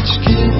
Rich. King